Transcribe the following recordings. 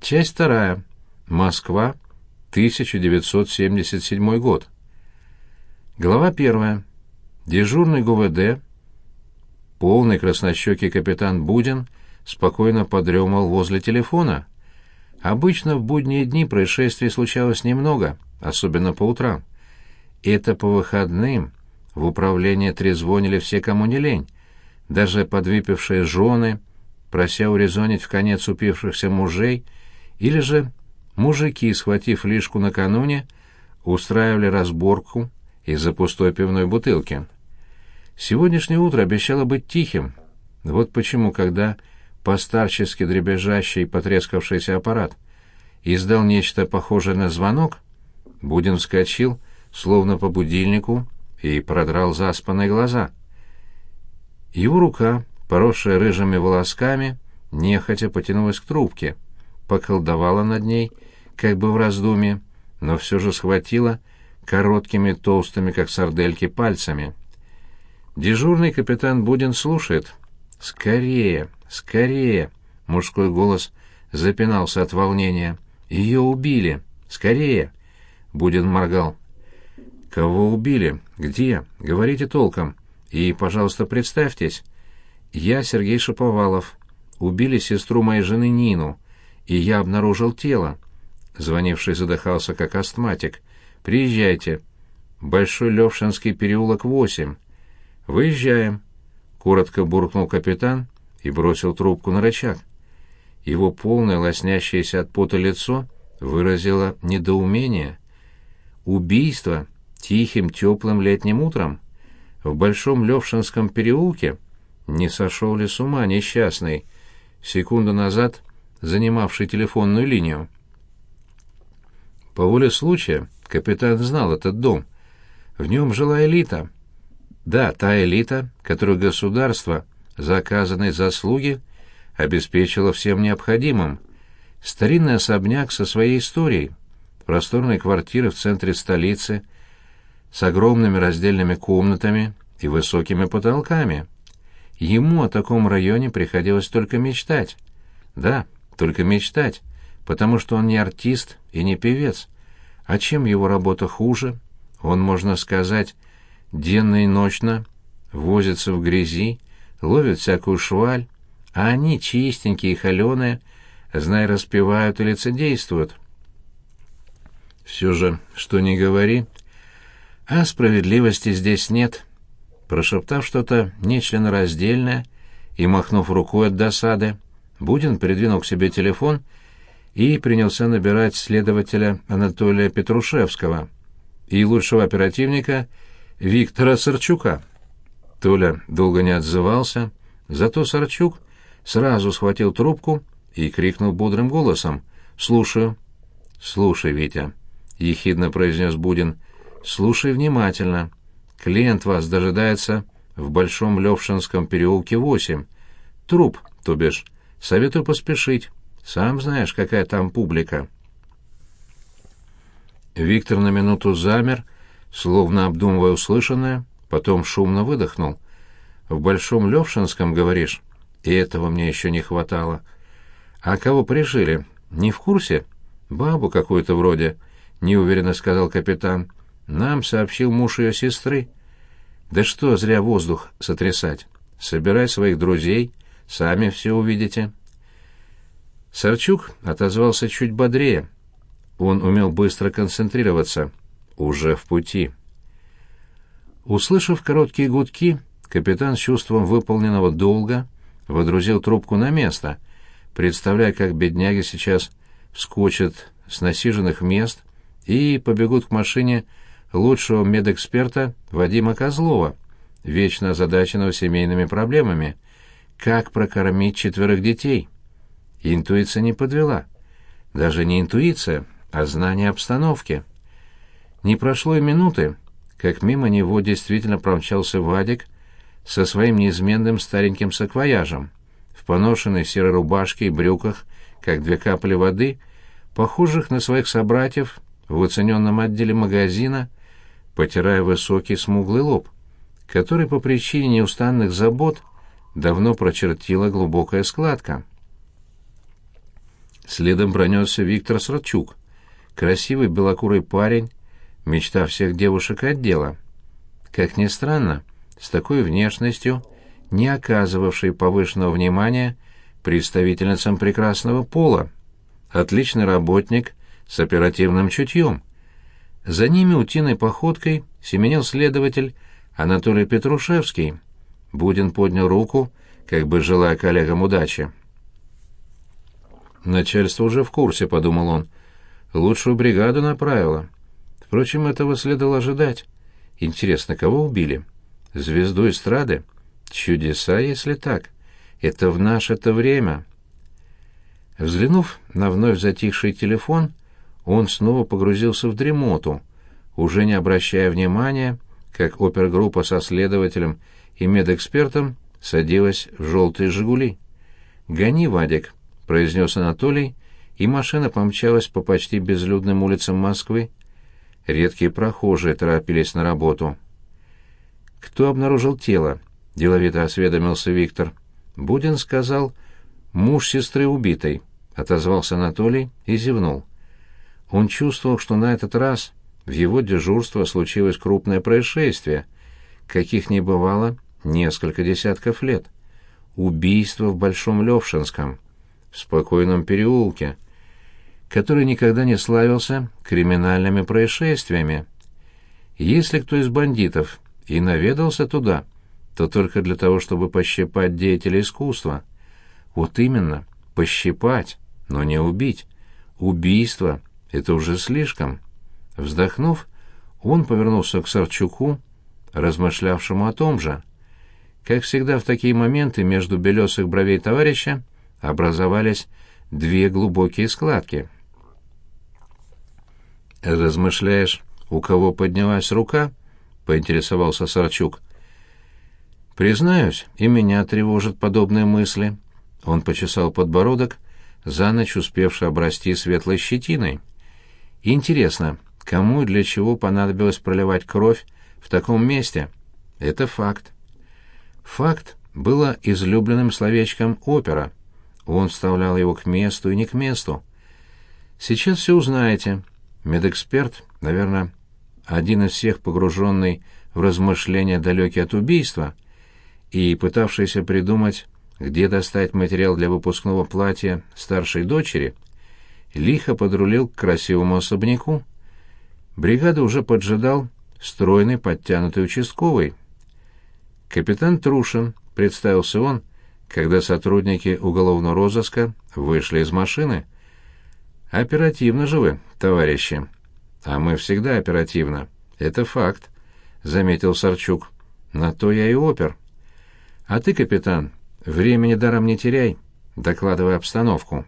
Часть вторая. Москва, 1977 год. Глава первая. Дежурный ГУВД, полный краснощекий капитан Будин, спокойно подремал возле телефона. Обычно в будние дни происшествий случалось немного, особенно по утрам. Это по выходным в управление трезвонили все, кому не лень, даже подвыпившие жены, прося урезонить в конец упившихся мужей, или же мужики, схватив лишку накануне, устраивали разборку из-за пустой пивной бутылки. Сегодняшнее утро обещало быть тихим. Вот почему, когда постарчески дребезжащий потрескавшийся аппарат издал нечто похожее на звонок, Будин вскочил, словно по будильнику, и продрал заспанные глаза. Его рука, поросшая рыжими волосками, нехотя потянулась к трубке, поколдовала над ней, как бы в раздумье, но все же схватила короткими, толстыми, как сардельки, пальцами. Дежурный капитан Будин слушает. «Скорее, скорее!» — мужской голос запинался от волнения. «Ее убили! Скорее!» — Будин моргал. «Кого убили? Где? Говорите толком. И, пожалуйста, представьтесь. Я Сергей Шаповалов. Убили сестру моей жены Нину, и я обнаружил тело». Звонивший задыхался, как астматик. «Приезжайте. Большой Левшинский переулок, 8. Выезжаем». Коротко буркнул капитан и бросил трубку на рычаг. Его полное, лоснящееся от пота лицо выразило недоумение. Убийство тихим теплым летним утром в Большом Левшинском переулке не сошел ли с ума несчастный, секунду назад занимавший телефонную линию. По воле случая капитан знал этот дом. В нем жила элита. Да, та элита, которую государство за оказанные заслуги обеспечило всем необходимым. Старинный особняк со своей историей, просторные квартиры в центре столицы — с огромными раздельными комнатами и высокими потолками. Ему о таком районе приходилось только мечтать. Да, только мечтать, потому что он не артист и не певец. А чем его работа хуже? Он, можно сказать, денно и ночно возится в грязи, ловит всякую шваль, а они, чистенькие и холеные, знай, распевают и лицедействуют. Все же, что ни говори, а справедливости здесь нет. Прошептав что-то нечленораздельное и махнув рукой от досады, Будин придвинул к себе телефон и принялся набирать следователя Анатолия Петрушевского и лучшего оперативника Виктора Сарчука. Толя долго не отзывался, зато Сарчук сразу схватил трубку и крикнул бодрым голосом «Слушаю». «Слушай, Витя», — ехидно произнес Будин, — Слушай внимательно. Клиент вас дожидается в Большом Левшинском переулке 8. Труп, то бишь. Советую поспешить. Сам знаешь, какая там публика. Виктор на минуту замер, словно обдумывая услышанное, потом шумно выдохнул. В Большом Левшинском, говоришь? И этого мне еще не хватало. А кого прижили? Не в курсе? Бабу какую-то вроде, неуверенно сказал капитан. Нам сообщил муж ее сестры. Да что зря воздух сотрясать. Собирай своих друзей, сами все увидите. Сарчук отозвался чуть бодрее. Он умел быстро концентрироваться. Уже в пути. Услышав короткие гудки, капитан с чувством выполненного долга водрузил трубку на место, представляя, как бедняги сейчас вскочат с насиженных мест и побегут к машине лучшего медэксперта Вадима Козлова, вечно озадаченного семейными проблемами. Как прокормить четверых детей? Интуиция не подвела. Даже не интуиция, а знание обстановки. Не прошло и минуты, как мимо него действительно промчался Вадик со своим неизменным стареньким саквояжем, в поношенной серой рубашке и брюках, как две капли воды, похожих на своих собратьев в оцененном отделе магазина потирая высокий смуглый лоб, который по причине неустанных забот давно прочертила глубокая складка. Следом пронесся Виктор Срачук, красивый белокурый парень, мечта всех девушек отдела. Как ни странно, с такой внешностью, не оказывавшей повышенного внимания представительницам прекрасного пола. Отличный работник с оперативным чутьем. За ними утиной походкой семенил следователь Анатолий Петрушевский. Будин поднял руку, как бы желая коллегам удачи. «Начальство уже в курсе», — подумал он. «Лучшую бригаду направило. Впрочем, этого следовало ожидать. Интересно, кого убили? Звезду эстрады? Чудеса, если так. Это в наше-то время». Взглянув на вновь затихший телефон, он снова погрузился в дремоту, уже не обращая внимания, как опергруппа со следователем и медэкспертом садилась в желтые «Жигули». «Гони, Вадик», — произнес Анатолий, и машина помчалась по почти безлюдным улицам Москвы. Редкие прохожие торопились на работу. «Кто обнаружил тело?» — деловито осведомился Виктор. Будин сказал «муж сестры убитой», — отозвался Анатолий и зевнул. Он чувствовал, что на этот раз в его дежурство случилось крупное происшествие, каких не бывало несколько десятков лет. Убийство в Большом Левшинском, в спокойном переулке, который никогда не славился криминальными происшествиями. Если кто из бандитов и наведался туда, то только для того, чтобы пощипать деятелей искусства. Вот именно, пощипать, но не убить. Убийство — это уже слишком. Вздохнув, он повернулся к Сарчуку, размышлявшему о том же. Как всегда в такие моменты между белесых бровей товарища образовались две глубокие складки. «Размышляешь, у кого поднялась рука?» — поинтересовался Сарчук. «Признаюсь, и меня тревожат подобные мысли». Он почесал подбородок, за ночь успевший обрасти светлой щетиной. «Интересно, Кому и для чего понадобилось проливать кровь в таком месте? Это факт. Факт было излюбленным словечком опера. Он вставлял его к месту и не к месту. Сейчас все узнаете. Медэксперт, наверное, один из всех погруженный в размышления далекие от убийства и пытавшийся придумать, где достать материал для выпускного платья старшей дочери, лихо подрулил к красивому особняку. Бригада уже поджидал стройный подтянутый участковый. Капитан Трушин, представился он, когда сотрудники уголовного розыска вышли из машины. «Оперативно же вы, товарищи». «А мы всегда оперативно. Это факт», — заметил Сарчук. «На то я и опер». «А ты, капитан, времени даром не теряй, докладывай обстановку».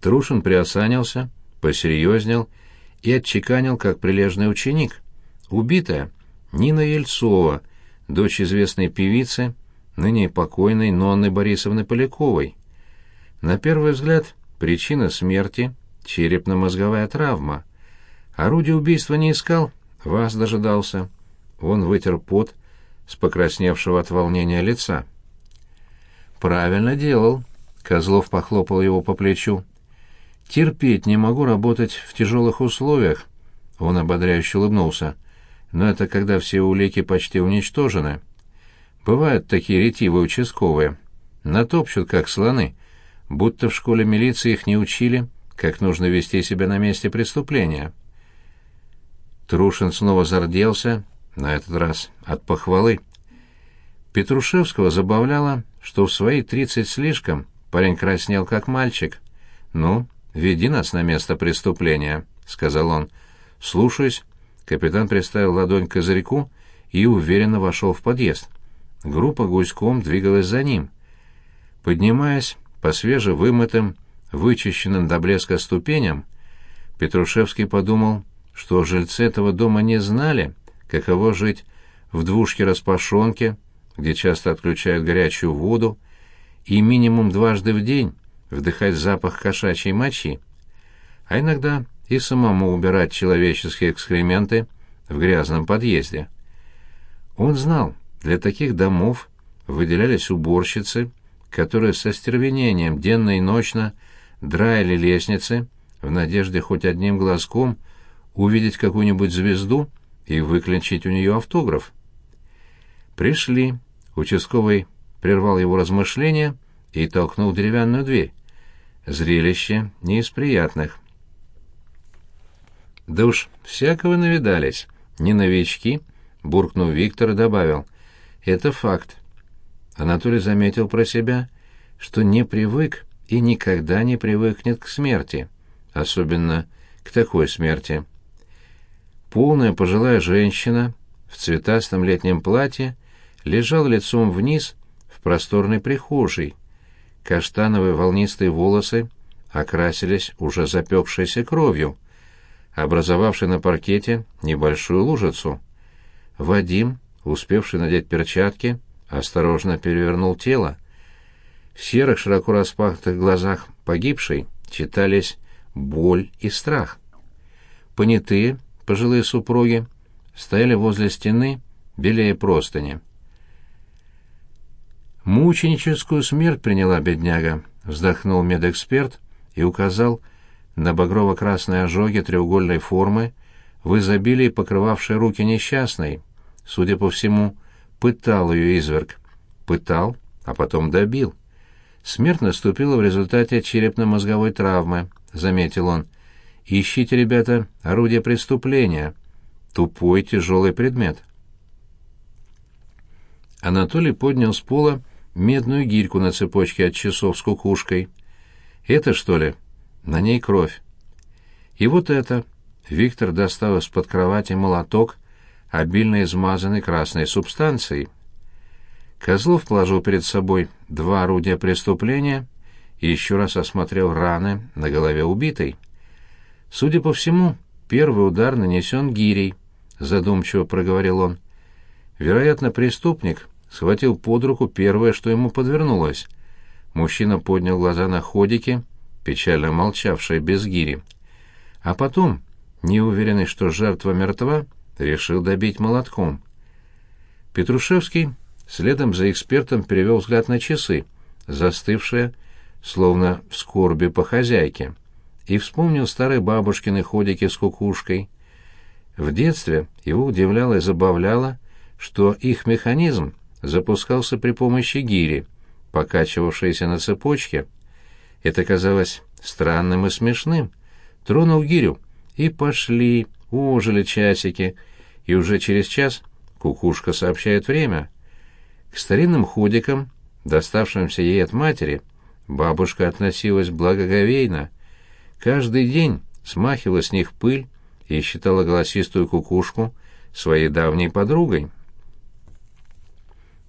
Трушин приосанился, посерьезнел и отчеканил, как прилежный ученик. Убитая Нина Ельцова, дочь известной певицы, ныне покойной Нонны Борисовны Поляковой. На первый взгляд, причина смерти — черепно-мозговая травма. Орудие убийства не искал, вас дожидался. Он вытер пот с покрасневшего от волнения лица. «Правильно делал», — Козлов похлопал его по плечу. Терпеть не могу работать в тяжелых условиях. Он ободряюще улыбнулся. Но это когда все улики почти уничтожены. Бывают такие ретивые участковые. Натопчут, как слоны. Будто в школе милиции их не учили, как нужно вести себя на месте преступления. Трушин снова зарделся, на этот раз от похвалы. Петрушевского забавляло, что в свои тридцать слишком парень краснел, как мальчик. Ну, «Веди нас на место преступления», — сказал он. «Слушаюсь». Капитан приставил ладонь к козырьку и уверенно вошел в подъезд. Группа гуськом двигалась за ним. Поднимаясь по свежевымытым, вычищенным до блеска ступеням, Петрушевский подумал, что жильцы этого дома не знали, каково жить в двушке-распашонке, где часто отключают горячую воду, и минимум дважды в день вдыхать запах кошачьей мочи, а иногда и самому убирать человеческие экскременты в грязном подъезде. Он знал, для таких домов выделялись уборщицы, которые со стервенением денно и ночно драили лестницы в надежде хоть одним глазком увидеть какую-нибудь звезду и выклинчить у нее автограф. Пришли. Участковый прервал его размышления и толкнул деревянную дверь. Зрелище не из приятных. Да уж, всякого навидались. Не новички, буркнув Виктор и добавил. Это факт. Анатолий заметил про себя, что не привык и никогда не привыкнет к смерти, особенно к такой смерти. Полная пожилая женщина в цветастом летнем платье лежала лицом вниз в просторной прихожей. Каштановые волнистые волосы окрасились уже запекшейся кровью, образовавшей на паркете небольшую лужицу. Вадим, успевший надеть перчатки, осторожно перевернул тело. В серых широко распахнутых глазах погибшей читались боль и страх. Понятые, пожилые супруги, стояли возле стены, белее простыни. «Мученическую смерть приняла бедняга», — вздохнул медэксперт и указал на багрово-красные ожоги треугольной формы, в изобилии покрывавшей руки несчастной. Судя по всему, пытал ее изверг. Пытал, а потом добил. Смерть наступила в результате черепно-мозговой травмы, заметил он. Ищите, ребята, орудие преступления. Тупой тяжелый предмет. Анатолий поднял с пола медную гирьку на цепочке от часов с кукушкой. Это, что ли? На ней кровь. И вот это. Виктор достал из-под кровати молоток, обильно измазанный красной субстанцией. Козлов положил перед собой два орудия преступления и еще раз осмотрел раны на голове убитой. Судя по всему, первый удар нанесен гирей, задумчиво проговорил он. Вероятно, преступник схватил под руку первое, что ему подвернулось. Мужчина поднял глаза на ходики, печально молчавшие без гири. А потом, неуверенный, что жертва мертва, решил добить молотком. Петрушевский следом за экспертом перевел взгляд на часы, застывшие, словно в скорби по хозяйке, и вспомнил старые бабушкины ходики с кукушкой. В детстве его удивляло и забавляло, что их механизм запускался при помощи гири, покачивавшейся на цепочке. Это казалось странным и смешным. Тронул гирю, и пошли, ожили часики, и уже через час кукушка сообщает время. К старинным ходикам, доставшимся ей от матери, бабушка относилась благоговейно. Каждый день смахивала с них пыль и считала голосистую кукушку своей давней подругой.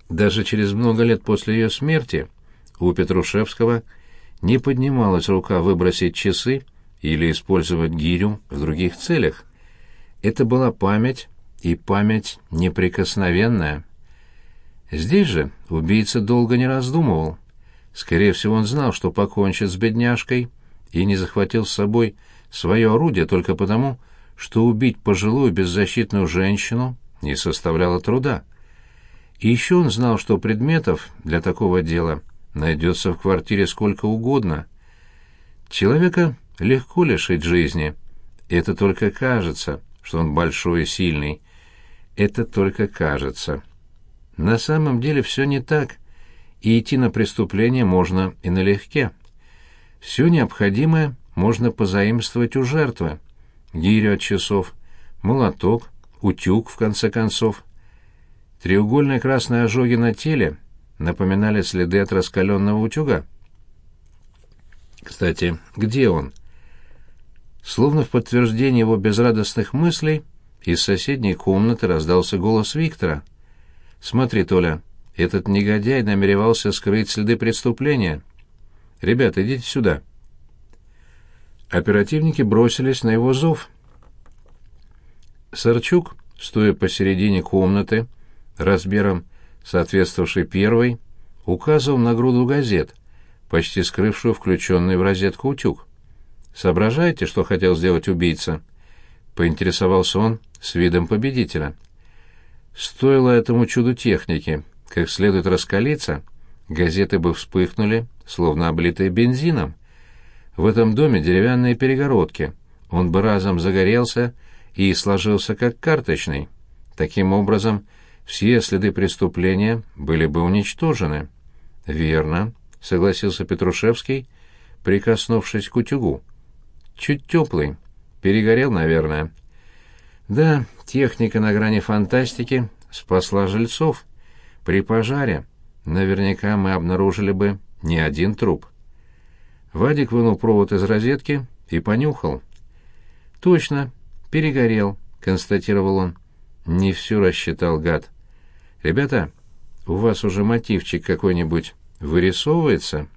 Даже через много лет после ее смерти у Петрушевского не поднималась рука выбросить часы или использовать гирю в других целях. Это была память, и память неприкосновенная. Здесь же убийца долго не раздумывал. Скорее всего, он знал, что покончит с бедняжкой, и не захватил с собой свое орудие только потому, что убить пожилую беззащитную женщину не составляло труда. И еще он знал, что предметов для такого дела найдется в квартире сколько угодно. Человека легко лишить жизни. Это только кажется, что он большой и сильный. Это только кажется. На самом деле все не так, и идти на преступление можно и налегке. Все необходимое можно позаимствовать у жертвы. Гирю от часов, молоток, утюг, в конце концов. Треугольные красные ожоги на теле напоминали следы от раскаленного утюга. Кстати, где он? Словно в подтверждение его безрадостных мыслей, из соседней комнаты раздался голос Виктора. «Смотри, Толя, этот негодяй намеревался скрыть следы преступления. Ребята, идите сюда». Оперативники бросились на его зов. Сарчук, стоя посередине комнаты, размером соответствовавший первой, указывал на груду газет, почти скрывшую включенный в розетку утюг. «Соображаете, что хотел сделать убийца?» — поинтересовался он с видом победителя. Стоило этому чуду техники как следует раскалиться, газеты бы вспыхнули, словно облитые бензином. В этом доме деревянные перегородки. Он бы разом загорелся и сложился как карточный. Таким образом, все следы преступления были бы уничтожены. Верно, согласился Петрушевский, прикоснувшись к утюгу. Чуть теплый. Перегорел, наверное. Да, техника на грани фантастики спасла жильцов. При пожаре наверняка мы обнаружили бы не один труп. Вадик вынул провод из розетки и понюхал. «Точно, перегорел», — констатировал он. «Не все рассчитал, гад. Ребята, у вас уже мотивчик какой-нибудь вырисовывается?»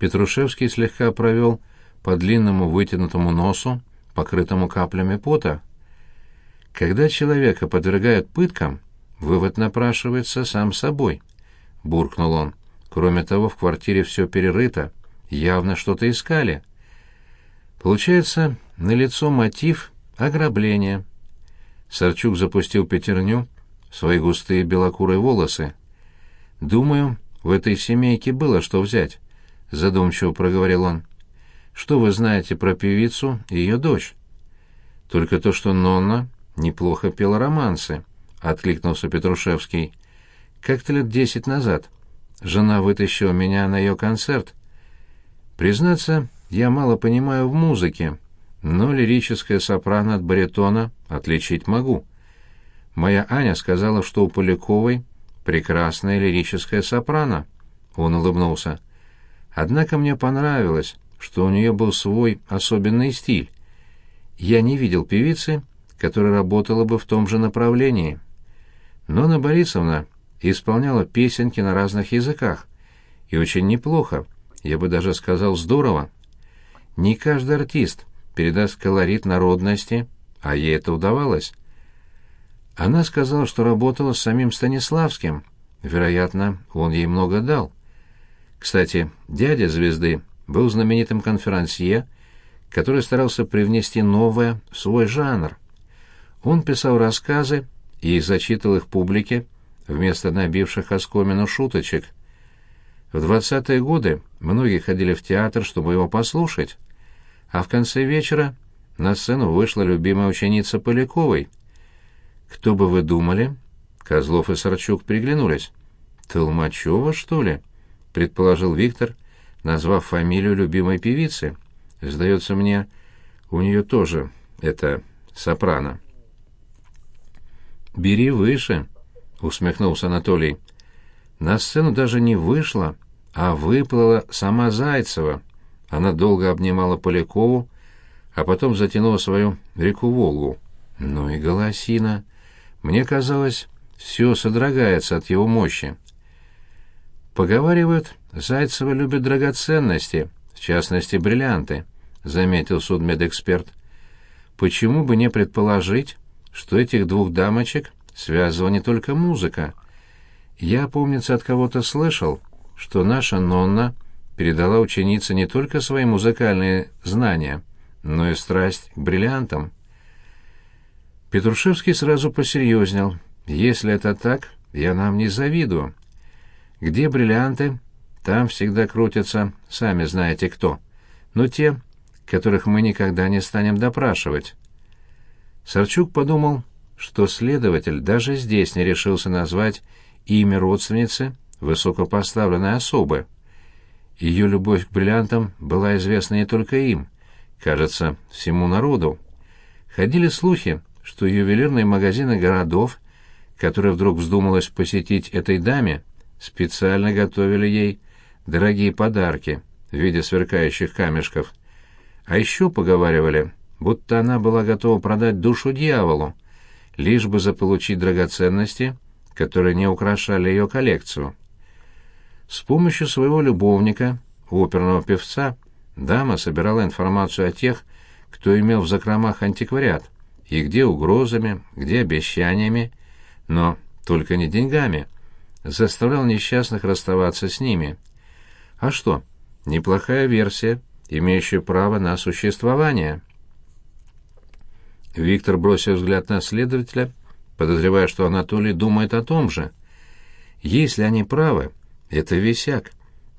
Петрушевский слегка провел по длинному вытянутому носу, покрытому каплями пота. Когда человека подвергают пыткам, вывод напрашивается сам собой, — буркнул он. Кроме того, в квартире все перерыто, явно что-то искали. Получается, налицо мотив ограбления. Сарчук запустил пятерню в свои густые белокурые волосы. «Думаю, в этой семейке было что взять», — задумчиво проговорил он. «Что вы знаете про певицу и ее дочь?» «Только то, что Нонна неплохо пела романсы», — откликнулся Петрушевский. «Как-то лет десять назад жена вытащила меня на ее концерт. Признаться, я мало понимаю в музыке, но лирическое сопрано от баритона отличить могу. Моя Аня сказала, что у Поляковой прекрасная лирическая сопрано. Он улыбнулся. Однако мне понравилось, что у нее был свой особенный стиль. Я не видел певицы, которая работала бы в том же направлении. Нона Борисовна исполняла песенки на разных языках. И очень неплохо, я бы даже сказал здорово. Не каждый артист передаст колорит народности, а ей это удавалось. Она сказала, что работала с самим Станиславским. Вероятно, он ей много дал. Кстати, дядя звезды был знаменитым конферансье, который старался привнести новое в свой жанр. Он писал рассказы и зачитывал их публике вместо набивших оскомину шуточек. В двадцатые годы многие ходили в театр, чтобы его послушать, а в конце вечера на сцену вышла любимая ученица Поляковой. «Кто бы вы думали?» Козлов и Сарчук приглянулись. «Толмачева, что ли?» — предположил Виктор, назвав фамилию любимой певицы. «Сдается мне, у нее тоже это сопрано». «Бери выше», — усмехнулся Анатолий. «На сцену даже не вышла, а выплыла сама Зайцева. Она долго обнимала Полякову, а потом затянула свою реку Волгу. Ну и голосина. Мне казалось, все содрогается от его мощи. Поговаривают, Зайцева любит драгоценности, в частности, бриллианты, заметил судмедэксперт. Почему бы не предположить, что этих двух дамочек связывала не только музыка? Я, помнится, от кого-то слышал, что наша Нонна передала ученице не только свои музыкальные знания, но и страсть к бриллиантам. Петрушевский сразу посерьезнел. «Если это так, я нам не завидую. Где бриллианты, там всегда крутятся, сами знаете кто, но те, которых мы никогда не станем допрашивать». Сарчук подумал, что следователь даже здесь не решился назвать имя родственницы высокопоставленной особы. Ее любовь к бриллиантам была известна не только им, кажется, всему народу. Ходили слухи, что ювелирные магазины городов, которые вдруг вздумалось посетить этой даме, специально готовили ей дорогие подарки в виде сверкающих камешков. А еще поговаривали, будто она была готова продать душу дьяволу, лишь бы заполучить драгоценности, которые не украшали ее коллекцию. С помощью своего любовника, оперного певца, дама собирала информацию о тех, кто имел в закромах антиквариат, и где угрозами, где обещаниями, но только не деньгами, заставлял несчастных расставаться с ними. А что, неплохая версия, имеющая право на существование. Виктор бросил взгляд на следователя, подозревая, что Анатолий думает о том же — Если они правы, это висяк.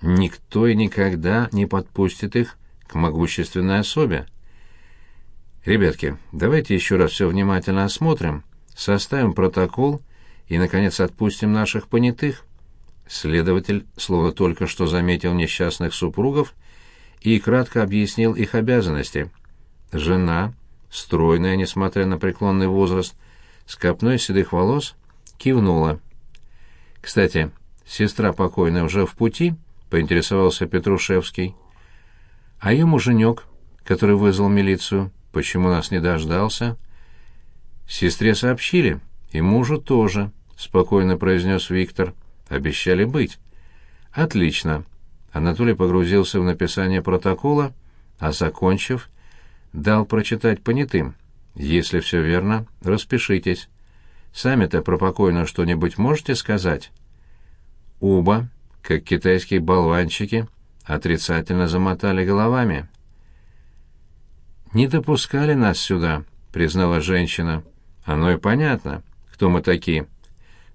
Никто и никогда не подпустит их к могущественной особе. Ребятки, давайте еще раз все внимательно осмотрим, составим протокол и, наконец, отпустим наших понятых. Следователь, словно только что заметил несчастных супругов, и кратко объяснил их обязанности. Жена, стройная, несмотря на преклонный возраст, с копной седых волос, кивнула. «Кстати, сестра покойная уже в пути?» — поинтересовался Петрушевский. «А ее муженек, который вызвал милицию, почему нас не дождался?» «Сестре сообщили, и мужу тоже», — спокойно произнес Виктор. «Обещали быть». «Отлично». Анатолий погрузился в написание протокола, а, закончив, дал прочитать понятым. «Если все верно, распишитесь. Сами-то про покойную что-нибудь можете сказать?» Оба, как китайские болванчики, отрицательно замотали головами. «Не допускали нас сюда», — признала женщина. «Оно и понятно, кто мы такие.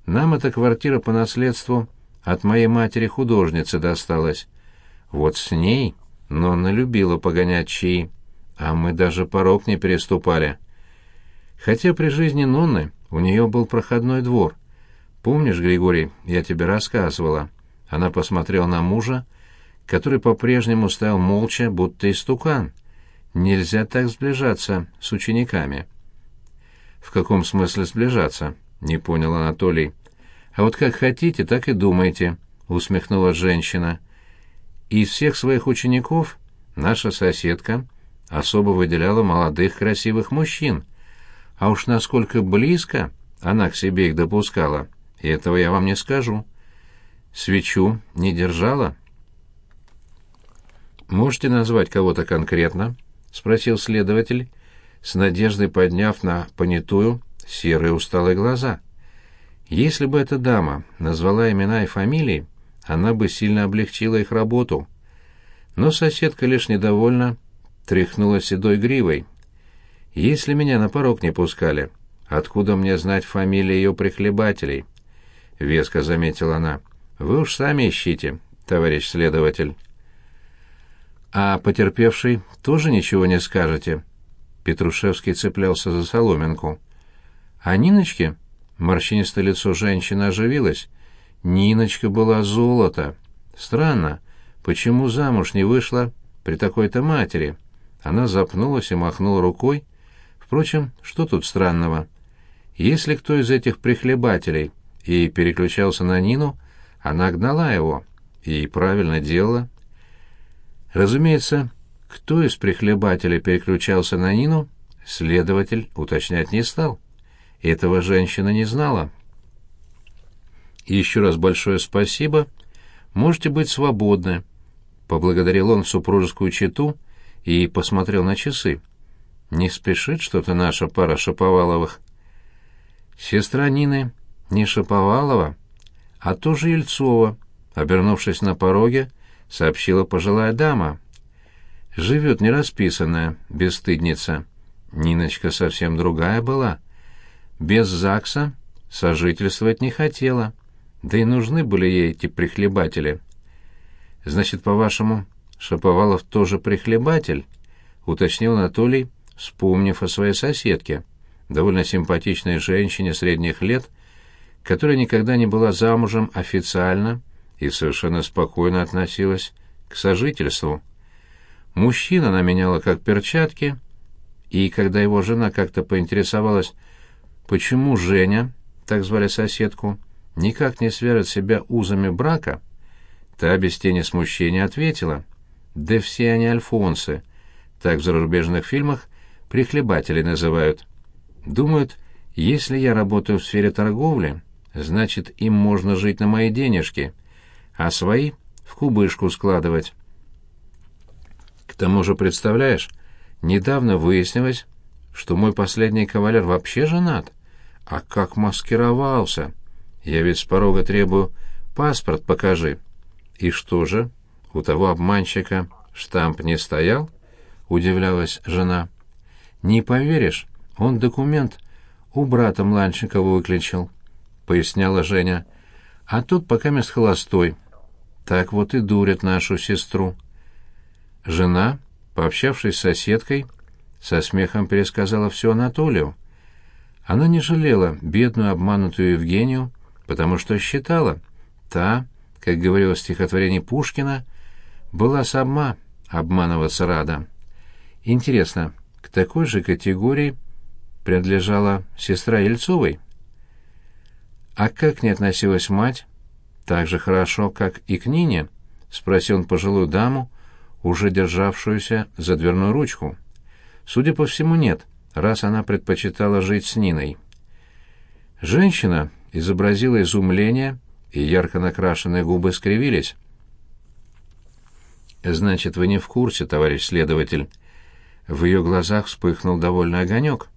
Нам эта квартира по наследству от моей матери-художницы досталась. Вот с ней Нонна любила погонять чаи, а мы даже порог не переступали. Хотя при жизни Нонны у нее был проходной двор. Помнишь, Григорий, я тебе рассказывала?» Она посмотрела на мужа, который по-прежнему стоял молча, будто истукан. «Нельзя так сближаться с учениками». «В каком смысле сближаться?» — не понял Анатолий. «А вот как хотите, так и думайте», — усмехнулась женщина. «Из всех своих учеников наша соседка особо выделяла молодых красивых мужчин. А уж насколько близко она к себе их допускала, этого я вам не скажу. Свечу не держала?» «Можете назвать кого-то конкретно?» — спросил следователь, с надеждой подняв на понятую серые усталые глаза. Если бы эта дама назвала имена и фамилии, она бы сильно облегчила их работу. Но соседка лишь недовольно тряхнула седой гривой. «Если меня на порог не пускали, откуда мне знать фамилии ее прихлебателей?» — веско заметила она. «Вы уж сами ищите, товарищ следователь». «А потерпевший тоже ничего не скажете?» Петрушевский цеплялся за соломинку. «А Ниночке?» Морщинистое лицо женщины оживилось. «Ниночка была золото. Странно, почему замуж не вышла при такой-то матери?» Она запнулась и махнула рукой. Впрочем, что тут странного? Если кто из этих прихлебателей и переключался на Нину, она гнала его. И правильно делала. Разумеется, кто из прихлебателей переключался на Нину, следователь уточнять не стал. Этого женщина не знала. «Еще раз большое спасибо. Можете быть свободны», — поблагодарил он супружескую чету и посмотрел на часы. «Не спешит что-то наша пара Шаповаловых?» «Сестра Нины не Шаповалова, а тоже Ельцова», — обернувшись на пороге, сообщила пожилая дама. «Живет нерасписанная, бесстыдница. Ниночка совсем другая была. Без ЗАГСа сожительствовать не хотела, да и нужны были ей эти прихлебатели». «Значит, по-вашему, Шаповалов тоже прихлебатель?» — уточнил Анатолий, вспомнив о своей соседке, довольно симпатичной женщине средних лет, которая никогда не была замужем официально и совершенно спокойно относилась к сожительству. Мужчина она меняла как перчатки, и когда его жена как-то поинтересовалась, почему Женя, так звали соседку, никак не свяжет себя узами брака, та без тени смущения ответила, «Да все они альфонсы», так в зарубежных фильмах прихлебателей называют. Думают, если я работаю в сфере торговли, значит, им можно жить на мои денежки, а свои в кубышку складывать. К тому же, представляешь, недавно выяснилось, что мой последний кавалер вообще женат. А как маскировался! Я ведь с порога требую «паспорт покажи». И что же, у того обманщика штамп не стоял? Удивлялась жена. Не поверишь, он документ у брата Мланчикова выключил, поясняла Женя. А тот пока мест холостой. Так вот и дурят нашу сестру. Жена, пообщавшись с соседкой, со смехом пересказала все Анатолию. Она не жалела бедную обманутую Евгению, потому что считала, та, как говорилось в стихотворении Пушкина, была сама обманываться рада. Интересно, к такой же категории принадлежала сестра Ельцовой? А как не относилась мать? Так же хорошо, как и к Нине? Спросил он пожилую даму, уже державшуюся за дверную ручку. Судя по всему, нет, раз она предпочитала жить с Ниной. Женщина изобразила изумление, и ярко накрашенные губы скривились. «Значит, вы не в курсе, товарищ следователь?» В ее глазах вспыхнул довольный огонек.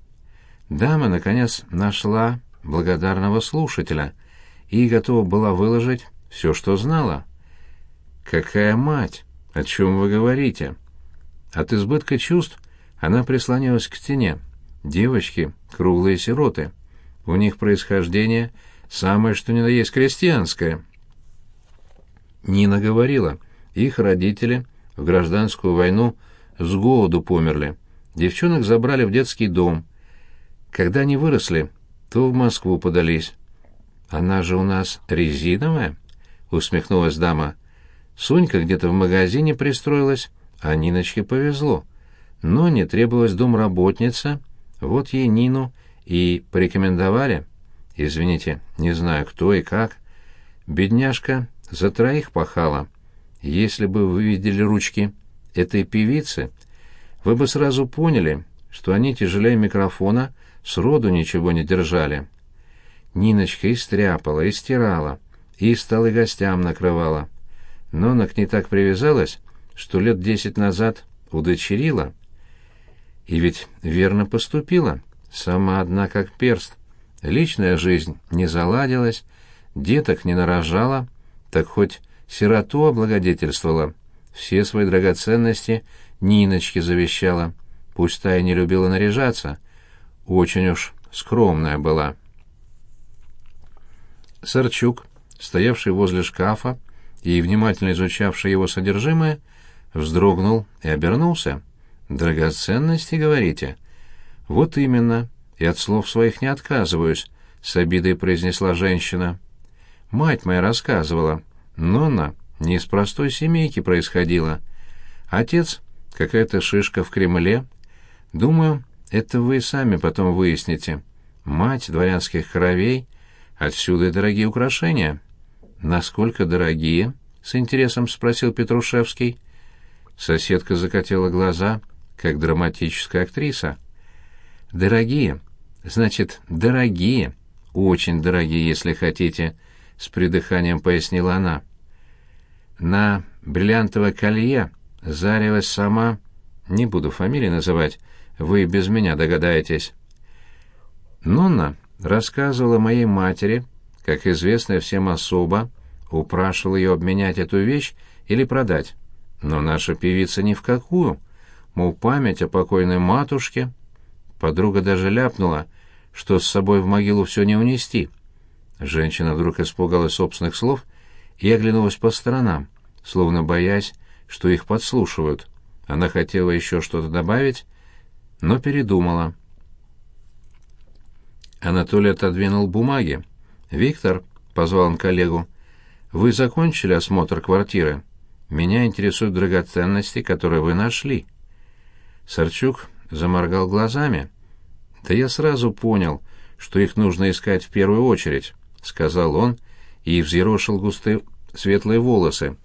Дама, наконец, нашла благодарного слушателя и готова была выложить все, что знала. «Какая мать! О чем вы говорите?» От избытка чувств она прислонилась к стене. Девочки — круглые сироты. У них происхождение самое что ни на есть крестьянское. Нина говорила, их родители в гражданскую войну с голоду померли. Девчонок забрали в детский дом. Когда они выросли, то в Москву подались. «Она же у нас резиновая?» — усмехнулась дама. Сонька где-то в магазине пристроилась, а Ниночке повезло. Но не требовалась домработница, вот ей Нину и порекомендовали. Извините, не знаю, кто и как. Бедняжка за троих пахала. Если бы вы видели ручки этой певицы, вы бы сразу поняли, что они тяжелее микрофона сроду ничего не держали. Ниночка и стряпала, и стирала, и столы гостям накрывала. Но она к ней так привязалась, что лет десять назад удочерила. И ведь верно поступила, сама одна как перст. Личная жизнь не заладилась, деток не нарожала, так хоть сироту облагодетельствовала, все свои драгоценности Ниночке завещала, пусть та и не любила наряжаться, очень уж скромная была. Сарчук, стоявший возле шкафа и внимательно изучавший его содержимое, вздрогнул и обернулся. «Драгоценности, говорите?» «Вот именно, и от слов своих не отказываюсь», — с обидой произнесла женщина. «Мать моя рассказывала. Нонна не из простой семейки происходила. Отец — какая-то шишка в Кремле. Думаю, это вы сами потом выясните. Мать дворянских кровей, отсюда и дорогие украшения». «Насколько дорогие?» — с интересом спросил Петрушевский. Соседка закатила глаза — как драматическая актриса. Дорогие, значит, дорогие, очень дорогие, если хотите, с придыханием пояснила она. На бриллиантовое колье зарилась сама, не буду фамилии называть, вы без меня догадаетесь. Нонна рассказывала моей матери, как известная всем особа, упрашивала ее обменять эту вещь или продать. Но наша певица ни в какую — мол, память о покойной матушке. Подруга даже ляпнула, что с собой в могилу все не унести. Женщина вдруг испугалась собственных слов и оглянулась по сторонам, словно боясь, что их подслушивают. Она хотела еще что-то добавить, но передумала. Анатолий отодвинул бумаги. «Виктор», — позвал он коллегу, — «вы закончили осмотр квартиры? Меня интересуют драгоценности, которые вы нашли». Сарчук заморгал глазами. «Да я сразу понял, что их нужно искать в первую очередь», — сказал он и взъерошил густые светлые волосы,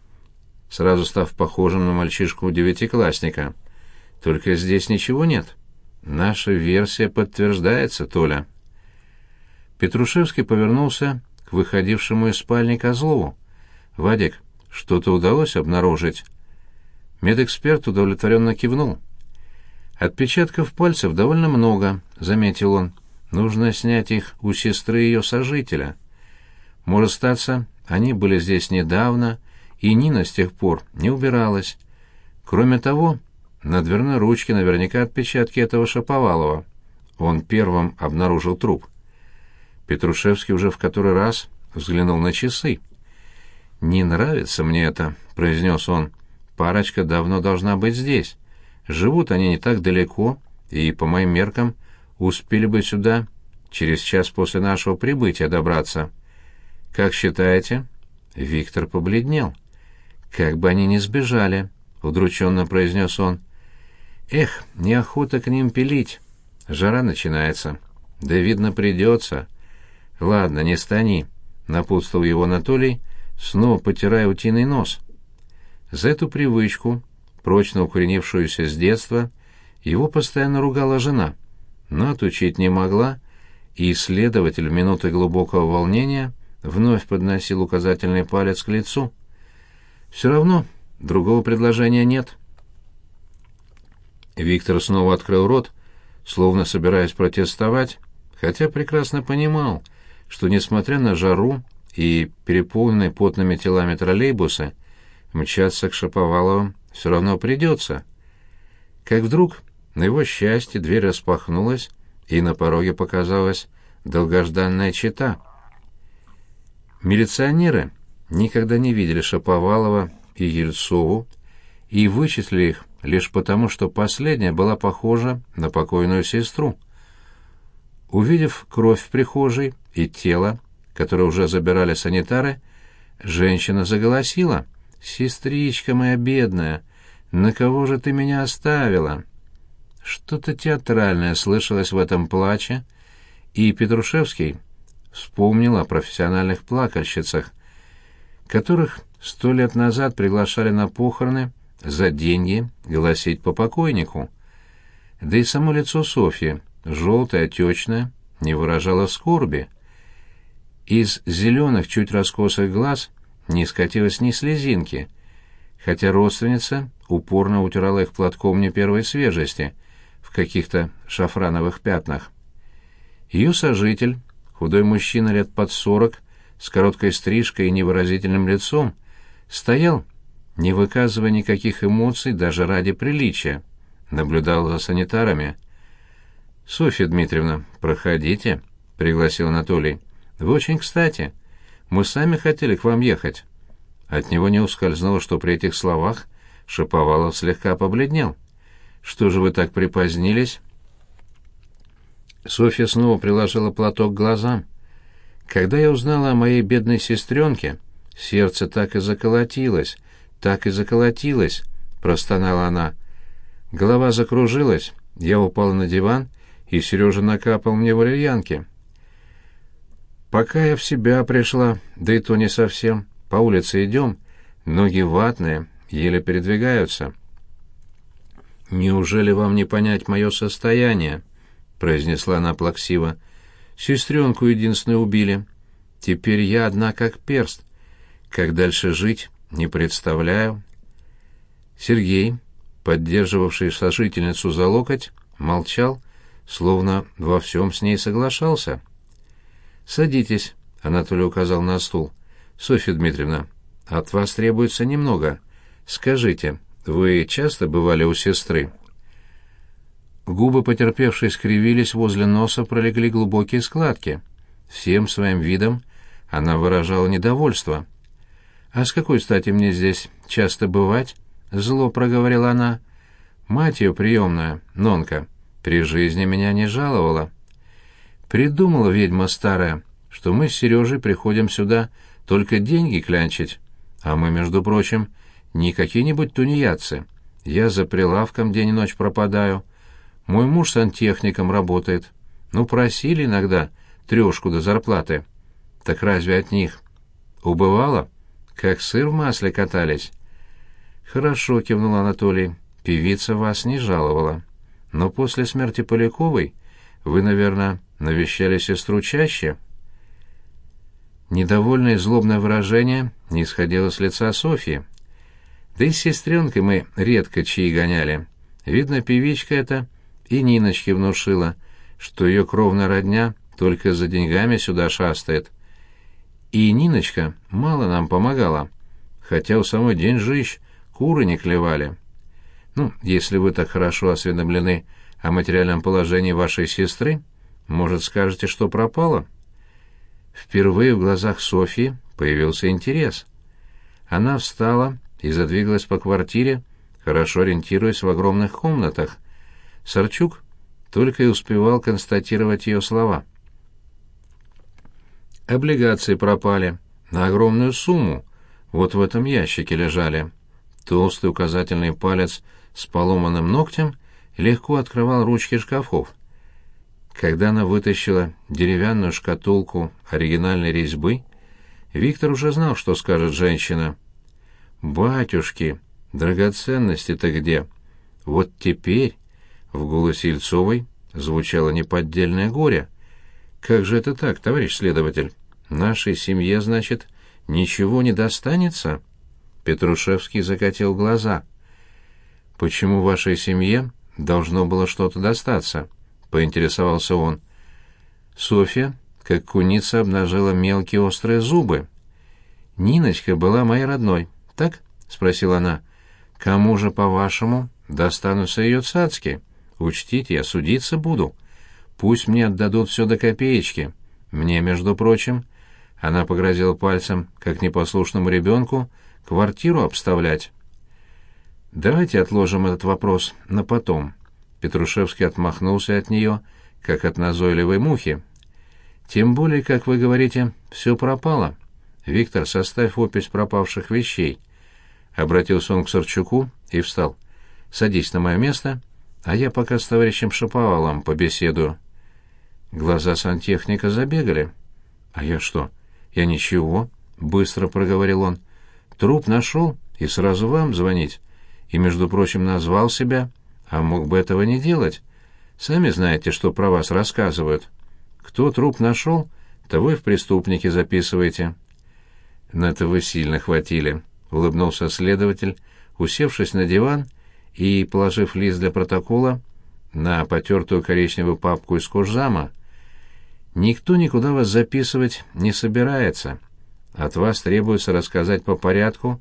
сразу став похожим на мальчишку-девятиклассника. «Только здесь ничего нет. Наша версия подтверждается, Толя». Петрушевский повернулся к выходившему из спальни Козлову. «Вадик, что-то удалось обнаружить?» Медэксперт удовлетворенно кивнул. «Отпечатков пальцев довольно много», — заметил он. «Нужно снять их у сестры ее сожителя. Может статься, они были здесь недавно, и Нина с тех пор не убиралась. Кроме того, на дверной ручке наверняка отпечатки этого Шаповалова. Он первым обнаружил труп». Петрушевский уже в который раз взглянул на часы. «Не нравится мне это», — произнес он. «Парочка давно должна быть здесь. Живут они не так далеко, и, по моим меркам, успели бы сюда через час после нашего прибытия добраться. Как считаете?» Виктор побледнел. «Как бы они ни сбежали», — удрученно произнес он. «Эх, неохота к ним пилить. Жара начинается. Да, видно, придется. Ладно, не стани», — напутствовал его Анатолий, снова потирая утиный нос. За эту привычку, прочно укоренившуюся с детства, его постоянно ругала жена, но отучить не могла, и исследователь в минуты глубокого волнения вновь подносил указательный палец к лицу. «Все равно другого предложения нет». Виктор снова открыл рот, словно собираясь протестовать, хотя прекрасно понимал, что, несмотря на жару и переполненные потными телами троллейбусы, мчаться к Шаповаловым все равно придется. Как вдруг, на его счастье, дверь распахнулась, и на пороге показалась долгожданная чита. Милиционеры никогда не видели Шаповалова и Ельцову и вычислили их лишь потому, что последняя была похожа на покойную сестру. Увидев кровь в прихожей и тело, которое уже забирали санитары, женщина заголосила. «Сестричка моя бедная, на кого же ты меня оставила?» Что-то театральное слышалось в этом плаче, и Петрушевский вспомнил о профессиональных плакальщицах, которых сто лет назад приглашали на похороны за деньги голосить по покойнику. Да и само лицо Софьи, желтое, отечное, не выражало скорби. Из зеленых, чуть раскосых глаз не скатилось ни слезинки, хотя родственница упорно утирала их платком не первой свежести, в каких-то шафрановых пятнах. Ее сожитель, худой мужчина лет под сорок, с короткой стрижкой и невыразительным лицом, стоял, не выказывая никаких эмоций даже ради приличия, наблюдал за санитарами. «Софья Дмитриевна, проходите», — пригласил Анатолий. «Вы очень кстати. Мы сами хотели к вам ехать». От него не ускользнуло, что при этих словах Шаповалов слегка побледнел. «Что же вы так припозднились?» Софья снова приложила платок к глазам. Когда я узнала о моей бедной сестренке, сердце так и заколотилось, так и заколотилось, простонала она. Голова закружилась, я упала на диван, и Сережа накапал мне валерьянки. Пока я в себя пришла, да и то не совсем, по улице идем, ноги ватные, еле передвигаются. «Неужели вам не понять мое состояние?» — произнесла она плаксиво. «Сестренку единственную убили. Теперь я одна как перст. Как дальше жить, не представляю». Сергей, поддерживавший сожительницу за локоть, молчал, словно во всем с ней соглашался. «Садитесь», — Анатолий указал на стул. «Софья Дмитриевна, от вас требуется немного. Скажите, вы часто бывали у сестры?» Губы потерпевшей скривились, возле носа пролегли глубокие складки. Всем своим видом она выражала недовольство. «А с какой стати мне здесь часто бывать?» — зло проговорила она. «Мать ее приемная, Нонка, при жизни меня не жаловала. Придумала ведьма старая, что мы с Сережей приходим сюда только деньги клянчить, а мы, между прочим, не какие-нибудь тунеядцы. Я за прилавком день и ночь пропадаю». Мой муж сантехником работает. Ну, просили иногда трешку до зарплаты. Так разве от них убывало? Как сыр в масле катались. Хорошо, кивнул Анатолий. Певица вас не жаловала. Но после смерти Поляковой вы, наверное, навещали сестру чаще? Недовольное злобное выражение не исходило с лица Софьи. Да и с сестренкой мы редко чаи гоняли. Видно, певичка эта и Ниночке внушила, что ее кровная родня только за деньгами сюда шастает. И Ниночка мало нам помогала, хотя у самой деньжищ куры не клевали. Ну, если вы так хорошо осведомлены о материальном положении вашей сестры, может, скажете, что пропало? Впервые в глазах Софьи появился интерес. Она встала и задвигалась по квартире, хорошо ориентируясь в огромных комнатах. Сарчук только и успевал констатировать ее слова. Облигации пропали на огромную сумму. Вот в этом ящике лежали. Толстый указательный палец с поломанным ногтем легко открывал ручки шкафов. Когда она вытащила деревянную шкатулку оригинальной резьбы, Виктор уже знал, что скажет женщина. «Батюшки, драгоценности-то где? Вот теперь...» В голосе Ильцовой звучало неподдельное горе. «Как же это так, товарищ следователь? Нашей семье, значит, ничего не достанется?» Петрушевский закатил глаза. «Почему вашей семье должно было что-то достаться?» — поинтересовался он. Софья, как куница, обнажила мелкие острые зубы. «Ниночка была моей родной, так?» — спросила она. «Кому же, по-вашему, достанутся ее цацки? Учтите, я судиться буду. Пусть мне отдадут все до копеечки. Мне, между прочим...» Она погрозила пальцем, как непослушному ребенку, квартиру обставлять. «Давайте отложим этот вопрос на потом». Петрушевский отмахнулся от нее, как от назойливой мухи. «Тем более, как вы говорите, все пропало. Виктор, составь опись пропавших вещей». Обратился он к Сорчуку и встал. «Садись на мое место, а я пока с товарищем Шаповалом побеседую». Глаза сантехника забегали. «А я что? Я ничего», — быстро проговорил он. «Труп нашел и сразу вам звонить. И, между прочим, назвал себя, а мог бы этого не делать. Сами знаете, что про вас рассказывают. Кто труп нашел, того и в преступники записываете». «На это вы сильно хватили», — улыбнулся следователь, усевшись на диван и положив лист для протокола на потертую коричневую папку из кожзама. «Никто никуда вас записывать не собирается. От вас требуется рассказать по порядку,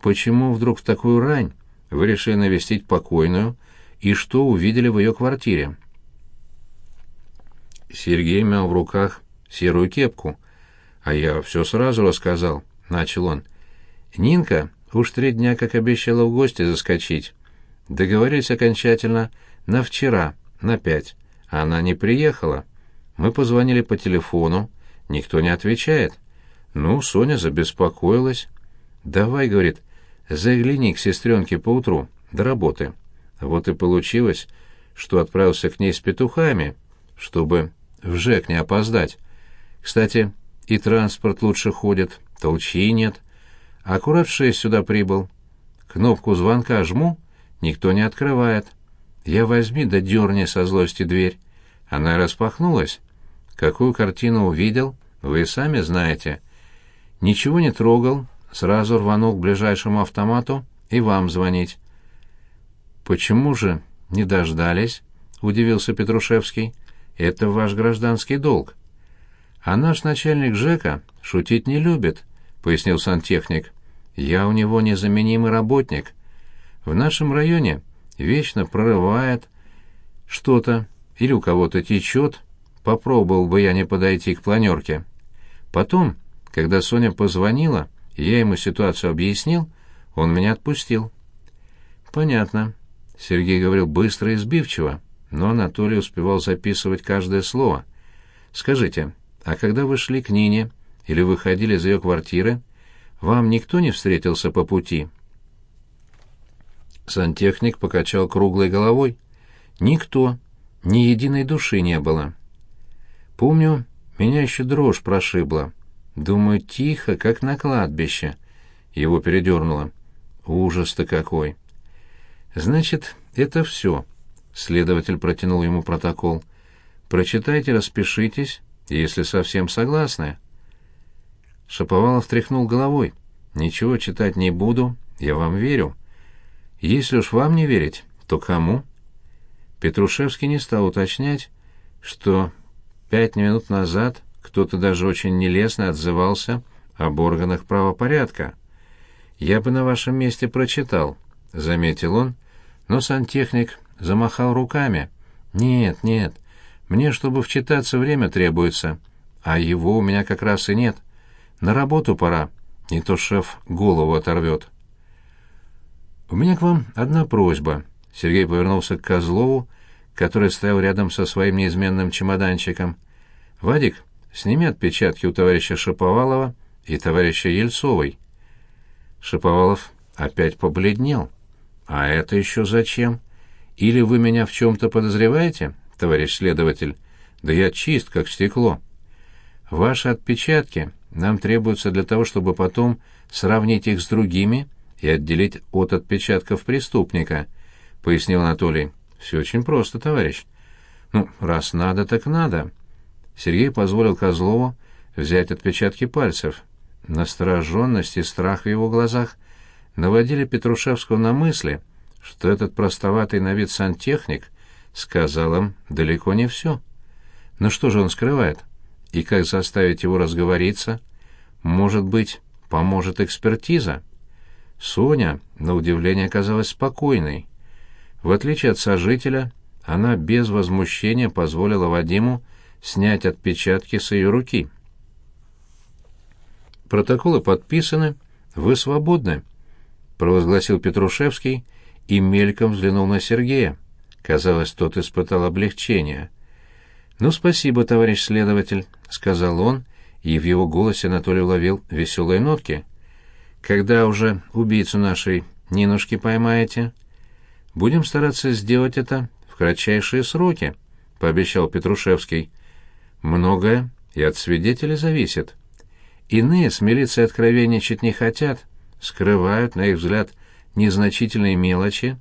почему вдруг в такую рань вы решили навестить покойную и что увидели в ее квартире». Сергей мял в руках серую кепку. «А я все сразу рассказал», — начал он. Нинка уж три дня как обещала в гости заскочить. Договорились окончательно на вчера, на пять. Она не приехала. Мы позвонили по телефону, никто не отвечает. Ну, Соня забеспокоилась. «Давай, — говорит, — загляни к сестренке поутру, до работы». Вот и получилось, что отправился к ней с петухами, чтобы в ЖЭК не опоздать. Кстати, и транспорт лучше ходит, толчей нет. Аккурат в шесть сюда прибыл. Кнопку звонка жму, никто не открывает. Я возьми да дерни со злости дверь. Она распахнулась. Какую картину увидел, вы сами знаете. Ничего не трогал, сразу рванул к ближайшему автомату и вам звонить. «Почему же не дождались?» — удивился Петрушевский. «Это ваш гражданский долг». «А наш начальник ЖЭКа шутить не любит», — пояснил сантехник. Я у него незаменимый работник. В нашем районе вечно прорывает что-то или у кого-то течет. Попробовал бы я не подойти к планерке. Потом, когда Соня позвонила, я ему ситуацию объяснил, он меня отпустил. Понятно. Сергей говорил быстро и сбивчиво, но Анатолий успевал записывать каждое слово. Скажите, а когда вы шли к Нине или выходили из ее квартиры, вам никто не встретился по пути?» Сантехник покачал круглой головой. «Никто. Ни единой души не было. Помню, меня еще дрожь прошибла. Думаю, тихо, как на кладбище». Его передернуло. «Ужас-то какой!» «Значит, это все». Следователь протянул ему протокол. «Прочитайте, распишитесь, если совсем согласны». Шаповалов тряхнул головой. «Ничего читать не буду, я вам верю. Если уж вам не верить, то кому?» Петрушевский не стал уточнять, что пять минут назад кто-то даже очень нелестно отзывался об органах правопорядка. «Я бы на вашем месте прочитал», — заметил он, но сантехник замахал руками. «Нет, нет, мне, чтобы вчитаться, время требуется, а его у меня как раз и нет. На работу пора, не то шеф голову оторвет. «У меня к вам одна просьба», — Сергей повернулся к Козлову, который стоял рядом со своим неизменным чемоданчиком. «Вадик, сними отпечатки у товарища Шаповалова и товарища Ельцовой». Шаповалов опять побледнел. «А это еще зачем? Или вы меня в чем-то подозреваете, товарищ следователь? Да я чист, как стекло. Ваши отпечатки нам требуются для того, чтобы потом сравнить их с другими и отделить от отпечатков преступника», — пояснил Анатолий. «Все очень просто, товарищ. Ну, раз надо, так надо». Сергей позволил Козлову взять отпечатки пальцев. Настороженность и страх в его глазах наводили Петрушевского на мысли, что этот простоватый на вид сантехник сказал им далеко не все. Но что же он скрывает? И как заставить его разговориться? Может быть, поможет экспертиза? Соня, на удивление, оказалась спокойной. В отличие от сожителя, она без возмущения позволила Вадиму снять отпечатки с ее руки. «Протоколы подписаны, вы свободны», — провозгласил Петрушевский и мельком взглянул на Сергея. Казалось, тот испытал облегчение. «Ну, спасибо, товарищ следователь», — сказал он, и в его голосе Анатолий уловил веселые нотки. «Когда уже убийцу нашей Нинушки поймаете?» «Будем стараться сделать это в кратчайшие сроки», — пообещал Петрушевский. «Многое и от свидетелей зависит. Иные с милицией откровенничать не хотят, скрывают, на их взгляд, незначительные мелочи,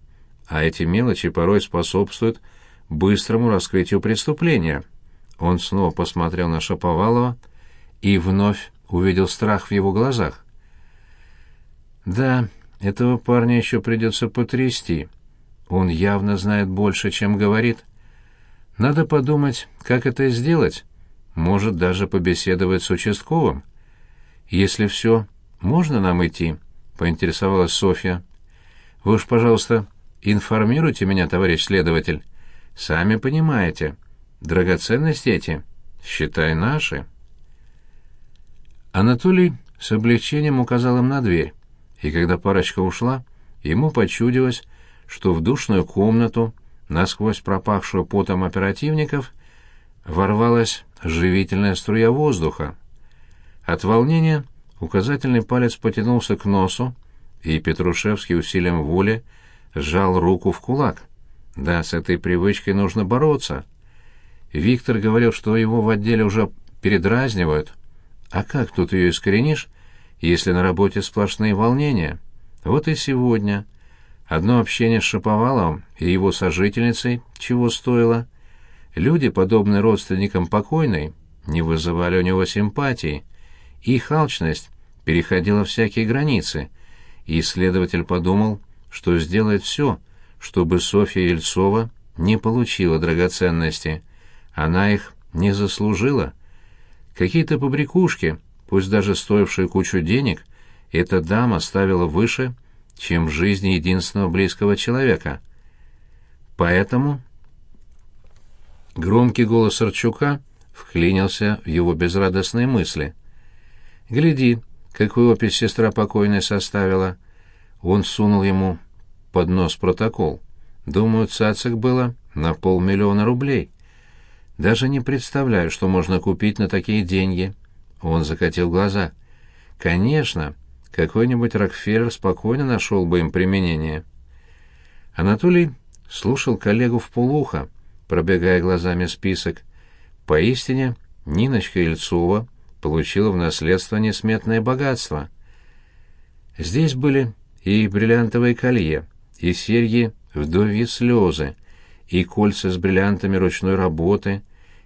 а эти мелочи порой способствуют быстрому раскрытию преступления». Он снова посмотрел на Шаповалова и вновь увидел страх в его глазах. «Да, этого парня еще придется потрясти», он явно знает больше, чем говорит. Надо подумать, как это сделать. Может, даже побеседовать с участковым. Если все, можно нам идти? Поинтересовалась Софья. Вы уж, пожалуйста, информируйте меня, товарищ следователь. Сами понимаете, драгоценности эти, считай, наши. Анатолий с облегчением указал им на дверь, и когда парочка ушла, ему почудилось, что в душную комнату, насквозь пропахшую потом оперативников, ворвалась живительная струя воздуха. От волнения указательный палец потянулся к носу, и Петрушевский усилием воли сжал руку в кулак. Да, с этой привычкой нужно бороться. Виктор говорил, что его в отделе уже передразнивают. А как тут ее искоренишь, если на работе сплошные волнения? Вот и сегодня Одно общение с Шаповаловым и его сожительницей чего стоило. Люди, подобные родственникам покойной, не вызывали у него симпатии. Их алчность переходила всякие границы, и исследователь подумал, что сделает все, чтобы Софья Ельцова не получила драгоценности. Она их не заслужила. Какие-то побрякушки, пусть даже стоившие кучу денег, эта дама ставила выше чем жизни единственного близкого человека. Поэтому громкий голос Арчука вклинился в его безрадостные мысли. «Гляди, какую опись сестра покойной составила». Он сунул ему под нос протокол. Думаю, цацик было на полмиллиона рублей. Даже не представляю, что можно купить на такие деньги. Он закатил глаза. Конечно, какой-нибудь Рокфеллер спокойно нашел бы им применение. Анатолий слушал коллегу в полухо, пробегая глазами список. Поистине, Ниночка Ельцова получила в наследство несметное богатство. Здесь были и бриллиантовые колье, и серьги вдовьи слезы, и кольца с бриллиантами ручной работы,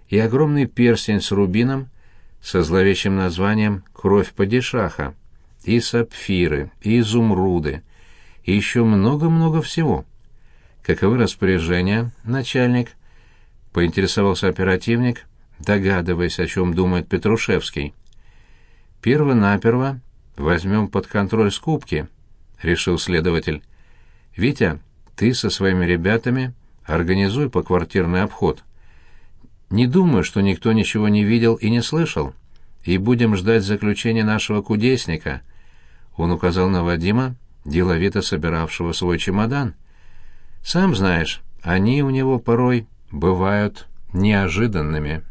и огромный перстень с рубином со зловещим названием «Кровь падишаха» и сапфиры, и изумруды, и еще много-много всего. Каковы распоряжения, начальник? Поинтересовался оперативник, догадываясь, о чем думает Петрушевский. Перво-наперво возьмем под контроль скупки, решил следователь. Витя, ты со своими ребятами организуй поквартирный обход. Не думаю, что никто ничего не видел и не слышал. И будем ждать заключения нашего кудесника. Он указал на Вадима, деловито собиравшего свой чемодан. Сам знаешь, они у него порой бывают неожиданными.